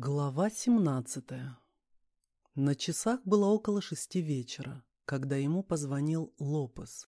Глава 17 На часах было около шести вечера, когда ему позвонил Лопес.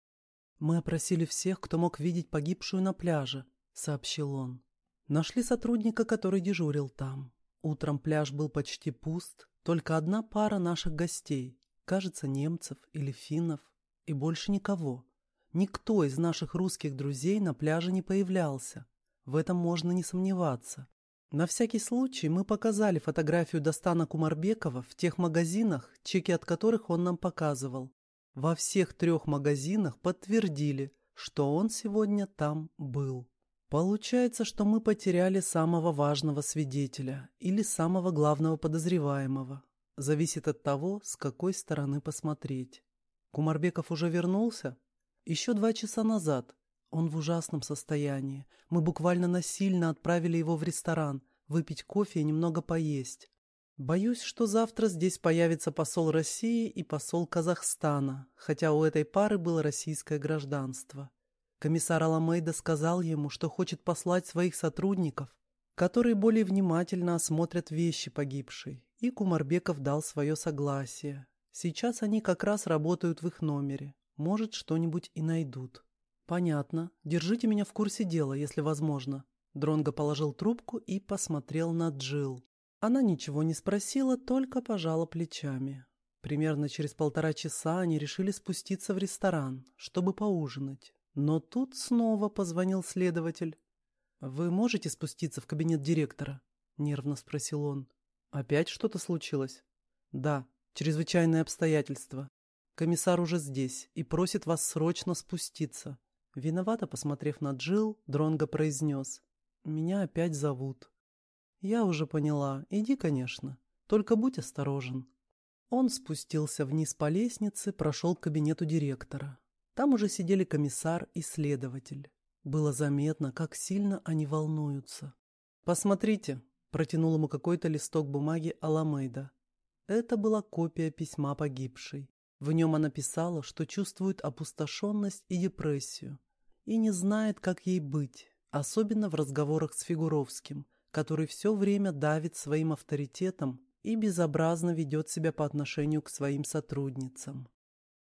«Мы опросили всех, кто мог видеть погибшую на пляже», — сообщил он. Нашли сотрудника, который дежурил там. Утром пляж был почти пуст, только одна пара наших гостей, кажется, немцев или финнов, и больше никого. Никто из наших русских друзей на пляже не появлялся. В этом можно не сомневаться. На всякий случай мы показали фотографию Достана Кумарбекова в тех магазинах, чеки от которых он нам показывал. Во всех трех магазинах подтвердили, что он сегодня там был. Получается, что мы потеряли самого важного свидетеля или самого главного подозреваемого. Зависит от того, с какой стороны посмотреть. Кумарбеков уже вернулся? Еще два часа назад. Он в ужасном состоянии. Мы буквально насильно отправили его в ресторан, выпить кофе и немного поесть. Боюсь, что завтра здесь появится посол России и посол Казахстана, хотя у этой пары было российское гражданство. Комиссар Аламейда сказал ему, что хочет послать своих сотрудников, которые более внимательно осмотрят вещи погибшей, и Кумарбеков дал свое согласие. Сейчас они как раз работают в их номере. Может, что-нибудь и найдут. «Понятно. Держите меня в курсе дела, если возможно». Дронго положил трубку и посмотрел на Джил. Она ничего не спросила, только пожала плечами. Примерно через полтора часа они решили спуститься в ресторан, чтобы поужинать. Но тут снова позвонил следователь. «Вы можете спуститься в кабинет директора?» — нервно спросил он. «Опять что-то случилось?» «Да, чрезвычайные обстоятельства. Комиссар уже здесь и просит вас срочно спуститься. Виновато посмотрев на Джил, Дронго произнес. «Меня опять зовут». «Я уже поняла. Иди, конечно. Только будь осторожен». Он спустился вниз по лестнице, прошел к кабинету директора. Там уже сидели комиссар и следователь. Было заметно, как сильно они волнуются. «Посмотрите», — протянул ему какой-то листок бумаги Аламейда. Это была копия письма погибшей. В нем она писала, что чувствует опустошенность и депрессию, и не знает, как ей быть, особенно в разговорах с Фигуровским, который все время давит своим авторитетом и безобразно ведет себя по отношению к своим сотрудницам.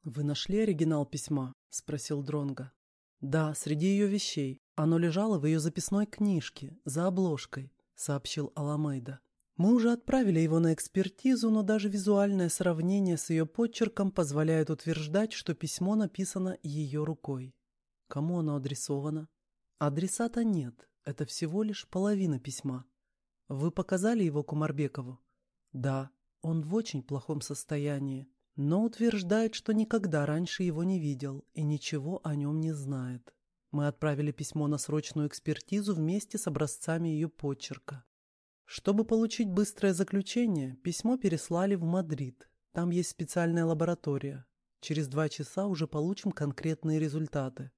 «Вы нашли оригинал письма?» – спросил Дронга. «Да, среди ее вещей. Оно лежало в ее записной книжке, за обложкой», – сообщил Аламейда. Мы уже отправили его на экспертизу, но даже визуальное сравнение с ее подчерком позволяет утверждать, что письмо написано ее рукой. Кому оно адресовано? Адресата нет, это всего лишь половина письма. Вы показали его Кумарбекову? Да, он в очень плохом состоянии, но утверждает, что никогда раньше его не видел и ничего о нем не знает. Мы отправили письмо на срочную экспертизу вместе с образцами ее почерка. Чтобы получить быстрое заключение, письмо переслали в Мадрид. Там есть специальная лаборатория. Через два часа уже получим конкретные результаты.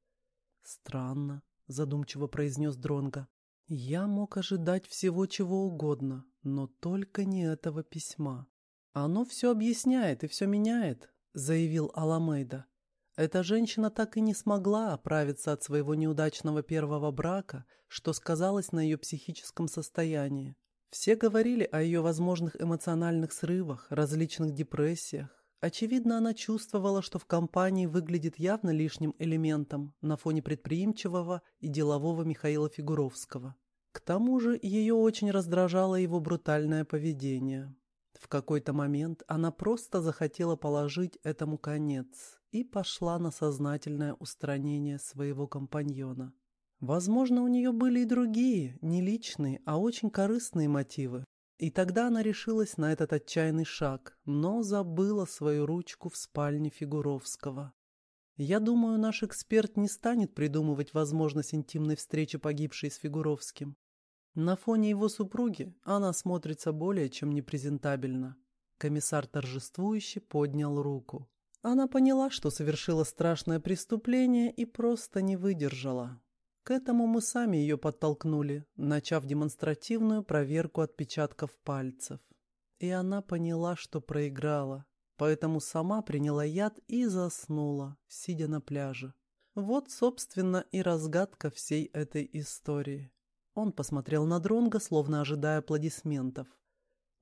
Странно, задумчиво произнес Дронга. Я мог ожидать всего чего угодно, но только не этого письма. Оно все объясняет и все меняет, заявил Аламейда. Эта женщина так и не смогла оправиться от своего неудачного первого брака, что сказалось на ее психическом состоянии. Все говорили о ее возможных эмоциональных срывах, различных депрессиях. Очевидно, она чувствовала, что в компании выглядит явно лишним элементом на фоне предприимчивого и делового Михаила Фигуровского. К тому же ее очень раздражало его брутальное поведение. В какой-то момент она просто захотела положить этому конец и пошла на сознательное устранение своего компаньона. Возможно, у нее были и другие, не личные, а очень корыстные мотивы. И тогда она решилась на этот отчаянный шаг, но забыла свою ручку в спальне Фигуровского. Я думаю, наш эксперт не станет придумывать возможность интимной встречи погибшей с Фигуровским. На фоне его супруги она смотрится более чем непрезентабельно. Комиссар торжествующе поднял руку. Она поняла, что совершила страшное преступление и просто не выдержала. К этому мы сами ее подтолкнули, начав демонстративную проверку отпечатков пальцев. И она поняла, что проиграла, поэтому сама приняла яд и заснула, сидя на пляже. Вот, собственно, и разгадка всей этой истории. Он посмотрел на Дронга, словно ожидая аплодисментов.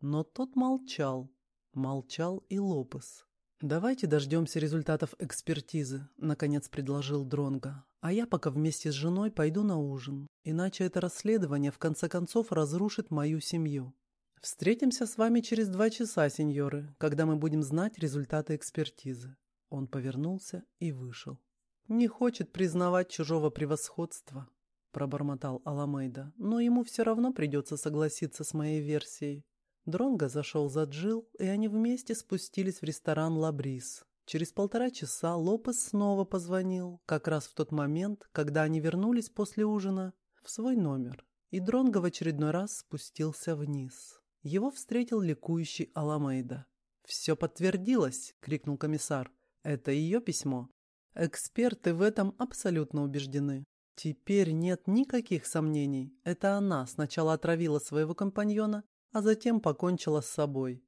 Но тот молчал. Молчал и Лопес. «Давайте дождемся результатов экспертизы», — наконец предложил Дронга. «А я пока вместе с женой пойду на ужин, иначе это расследование в конце концов разрушит мою семью. Встретимся с вами через два часа, сеньоры, когда мы будем знать результаты экспертизы». Он повернулся и вышел. «Не хочет признавать чужого превосходства», — пробормотал Аламейда, «но ему все равно придется согласиться с моей версией. Дронго зашел за Джил, и они вместе спустились в ресторан «Лабрис». Через полтора часа Лопес снова позвонил, как раз в тот момент, когда они вернулись после ужина в свой номер, и Дронго в очередной раз спустился вниз. Его встретил ликующий Аламейда. «Все подтвердилось!» — крикнул комиссар. «Это ее письмо?» Эксперты в этом абсолютно убеждены. Теперь нет никаких сомнений. Это она сначала отравила своего компаньона, а затем покончила с собой.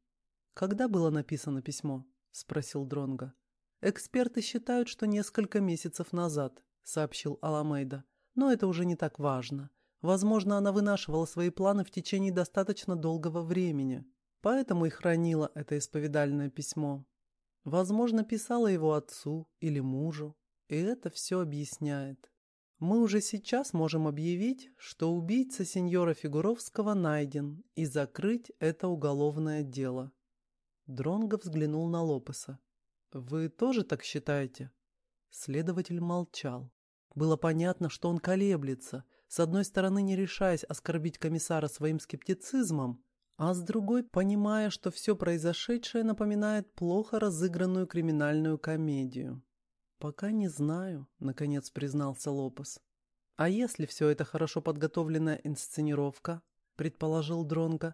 «Когда было написано письмо?» — спросил Дронга. «Эксперты считают, что несколько месяцев назад», — сообщил Аламейда. «Но это уже не так важно. Возможно, она вынашивала свои планы в течение достаточно долгого времени, поэтому и хранила это исповедальное письмо. Возможно, писала его отцу или мужу, и это все объясняет. Мы уже сейчас можем объявить, что убийца сеньора Фигуровского найден и закрыть это уголовное дело. Дронго взглянул на Лопеса. «Вы тоже так считаете?» Следователь молчал. Было понятно, что он колеблется, с одной стороны не решаясь оскорбить комиссара своим скептицизмом, а с другой понимая, что все произошедшее напоминает плохо разыгранную криминальную комедию. «Пока не знаю», — наконец признался Лопес. «А если все это хорошо подготовленная инсценировка?» — предположил Дронго.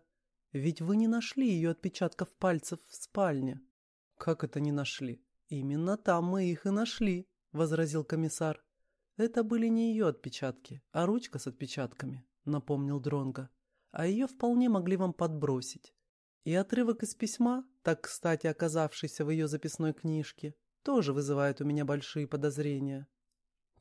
«Ведь вы не нашли ее отпечатков пальцев в спальне». «Как это не нашли?» «Именно там мы их и нашли», — возразил комиссар. «Это были не ее отпечатки, а ручка с отпечатками», — напомнил Дронго. «А ее вполне могли вам подбросить. И отрывок из письма, так кстати оказавшийся в ее записной книжке, тоже вызывает у меня большие подозрения.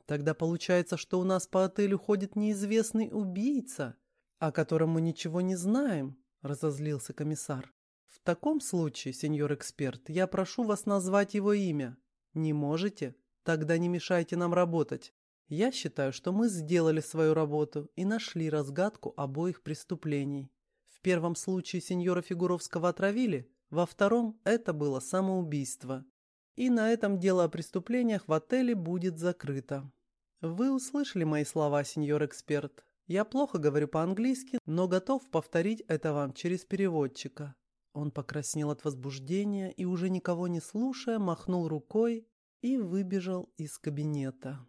Тогда получается, что у нас по отелю ходит неизвестный убийца, о котором мы ничего не знаем, разозлился комиссар. В таком случае, сеньор эксперт, я прошу вас назвать его имя. Не можете? Тогда не мешайте нам работать. Я считаю, что мы сделали свою работу и нашли разгадку обоих преступлений. В первом случае сеньора Фигуровского отравили, во втором это было самоубийство. И на этом дело о преступлениях в отеле будет закрыто. Вы услышали мои слова, сеньор-эксперт. Я плохо говорю по-английски, но готов повторить это вам через переводчика. Он покраснел от возбуждения и, уже никого не слушая, махнул рукой и выбежал из кабинета.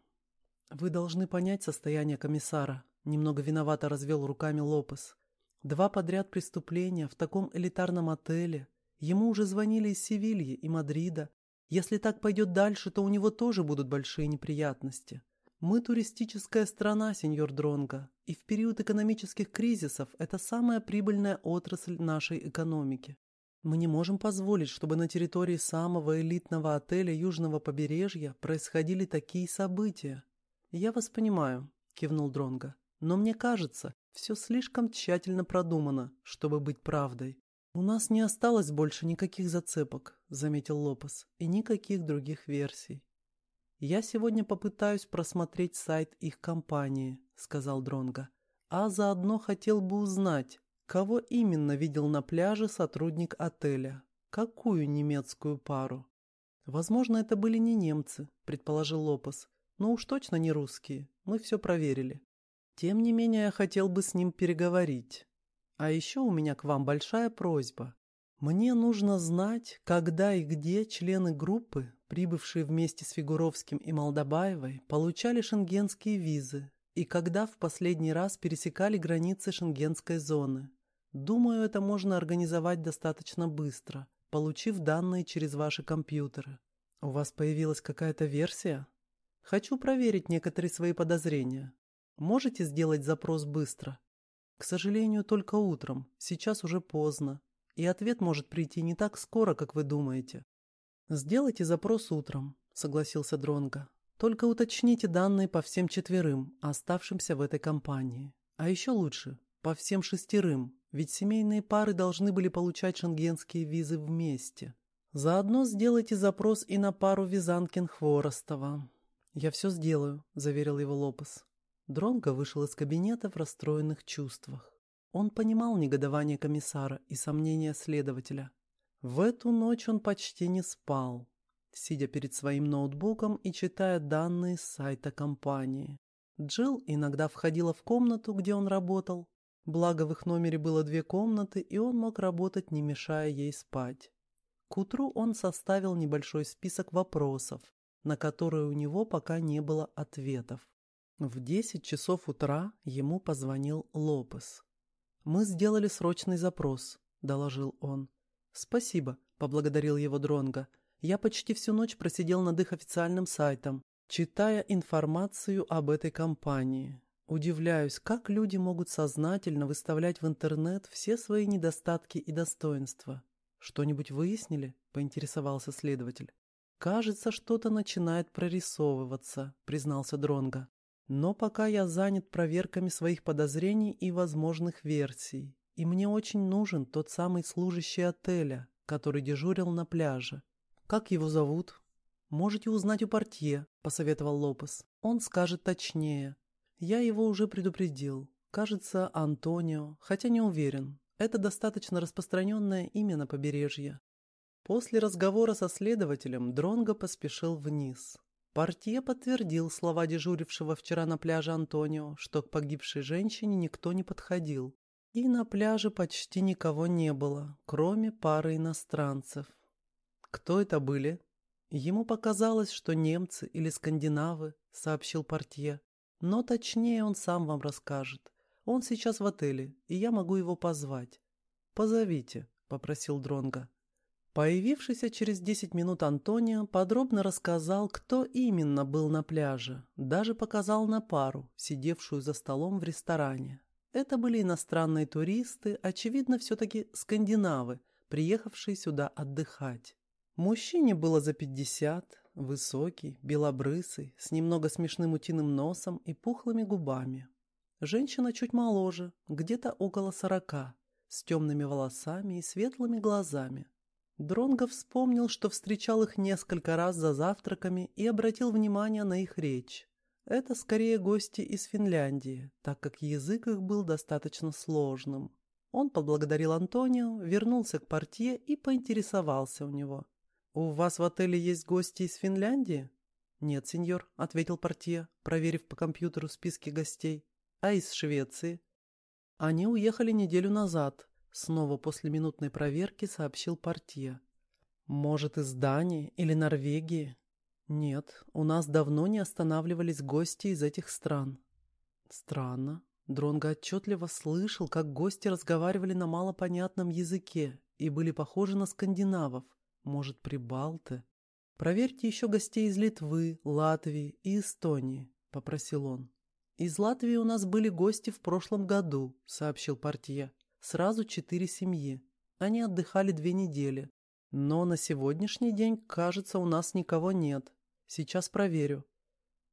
«Вы должны понять состояние комиссара», — немного виновато развел руками Лопес. «Два подряд преступления в таком элитарном отеле. Ему уже звонили из Севильи и Мадрида, если так пойдет дальше, то у него тоже будут большие неприятности. Мы туристическая страна, сеньор Дронго, и в период экономических кризисов это самая прибыльная отрасль нашей экономики. Мы не можем позволить, чтобы на территории самого элитного отеля Южного побережья происходили такие события. Я вас понимаю, кивнул Дронго, но мне кажется, все слишком тщательно продумано, чтобы быть правдой. «У нас не осталось больше никаких зацепок», — заметил Лопес, — «и никаких других версий». «Я сегодня попытаюсь просмотреть сайт их компании», — сказал Дронга, «а заодно хотел бы узнать, кого именно видел на пляже сотрудник отеля, какую немецкую пару». «Возможно, это были не немцы», — предположил Лопес, «но уж точно не русские, мы все проверили. Тем не менее, я хотел бы с ним переговорить». А еще у меня к вам большая просьба. Мне нужно знать, когда и где члены группы, прибывшие вместе с Фигуровским и Молдобаевой, получали шенгенские визы и когда в последний раз пересекали границы шенгенской зоны. Думаю, это можно организовать достаточно быстро, получив данные через ваши компьютеры. У вас появилась какая-то версия? Хочу проверить некоторые свои подозрения. Можете сделать запрос быстро? К сожалению, только утром, сейчас уже поздно, и ответ может прийти не так скоро, как вы думаете. Сделайте запрос утром, согласился Дронга. Только уточните данные по всем четверым, оставшимся в этой компании. А еще лучше, по всем шестерым, ведь семейные пары должны были получать шенгенские визы вместе. Заодно сделайте запрос и на пару Визанкин-Хворостова. «Я все сделаю», — заверил его Лопес. Дронго вышел из кабинета в расстроенных чувствах. Он понимал негодование комиссара и сомнения следователя. В эту ночь он почти не спал, сидя перед своим ноутбуком и читая данные с сайта компании. Джилл иногда входила в комнату, где он работал, благо в их номере было две комнаты, и он мог работать, не мешая ей спать. К утру он составил небольшой список вопросов, на которые у него пока не было ответов. В 10 часов утра ему позвонил Лопес. «Мы сделали срочный запрос», — доложил он. «Спасибо», — поблагодарил его Дронга. «Я почти всю ночь просидел над их официальным сайтом, читая информацию об этой компании. Удивляюсь, как люди могут сознательно выставлять в интернет все свои недостатки и достоинства. Что-нибудь выяснили?» — поинтересовался следователь. «Кажется, что-то начинает прорисовываться», — признался Дронга. «Но пока я занят проверками своих подозрений и возможных версий, и мне очень нужен тот самый служащий отеля, который дежурил на пляже. Как его зовут?» «Можете узнать у портье», — посоветовал Лопес. «Он скажет точнее. Я его уже предупредил. Кажется, Антонио, хотя не уверен. Это достаточно распространенное имя на побережье. После разговора со следователем Дронго поспешил вниз. Портье подтвердил слова дежурившего вчера на пляже Антонио, что к погибшей женщине никто не подходил. И на пляже почти никого не было, кроме пары иностранцев. Кто это были? Ему показалось, что немцы или скандинавы, сообщил Портье. Но точнее он сам вам расскажет. Он сейчас в отеле, и я могу его позвать. Позовите, попросил Дронга. Появившийся через 10 минут Антонио подробно рассказал, кто именно был на пляже, даже показал на пару, сидевшую за столом в ресторане. Это были иностранные туристы, очевидно, все-таки скандинавы, приехавшие сюда отдыхать. Мужчине было за 50, высокий, белобрысый, с немного смешным утиным носом и пухлыми губами. Женщина чуть моложе, где-то около сорока, с темными волосами и светлыми глазами. Дронго вспомнил, что встречал их несколько раз за завтраками и обратил внимание на их речь. Это скорее гости из Финляндии, так как язык их был достаточно сложным. Он поблагодарил Антонио, вернулся к портье и поинтересовался у него. «У вас в отеле есть гости из Финляндии?» «Нет, сеньор», — ответил портье, проверив по компьютеру списки гостей. «А из Швеции?» «Они уехали неделю назад», Снова после минутной проверки сообщил портье. «Может, из Дании или Норвегии?» «Нет, у нас давно не останавливались гости из этих стран». «Странно». Дронго отчетливо слышал, как гости разговаривали на малопонятном языке и были похожи на скандинавов, может, прибалты. «Проверьте еще гостей из Литвы, Латвии и Эстонии», — попросил он. «Из Латвии у нас были гости в прошлом году», — сообщил портье. Сразу четыре семьи. Они отдыхали две недели. Но на сегодняшний день, кажется, у нас никого нет. Сейчас проверю.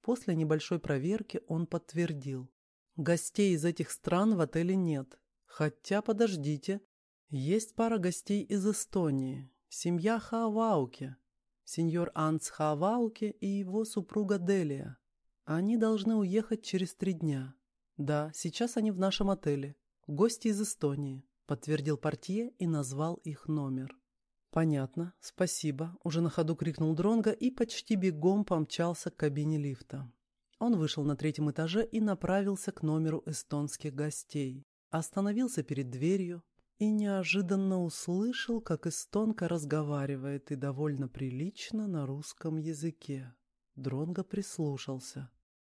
После небольшой проверки он подтвердил. Гостей из этих стран в отеле нет. Хотя, подождите, есть пара гостей из Эстонии. Семья Хаавауке. Сеньор Анц Хаавауке и его супруга Делия. Они должны уехать через три дня. Да, сейчас они в нашем отеле. «Гости из Эстонии», — подтвердил портье и назвал их номер. «Понятно, спасибо», — уже на ходу крикнул Дронга и почти бегом помчался к кабине лифта. Он вышел на третьем этаже и направился к номеру эстонских гостей. Остановился перед дверью и неожиданно услышал, как эстонка разговаривает и довольно прилично на русском языке. Дронго прислушался.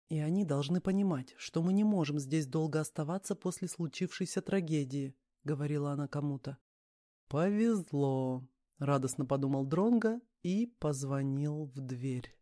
И они должны понимать, что мы не можем здесь долго оставаться после случившейся трагедии, говорила она кому-то. Повезло, радостно подумал Дронга и позвонил в дверь.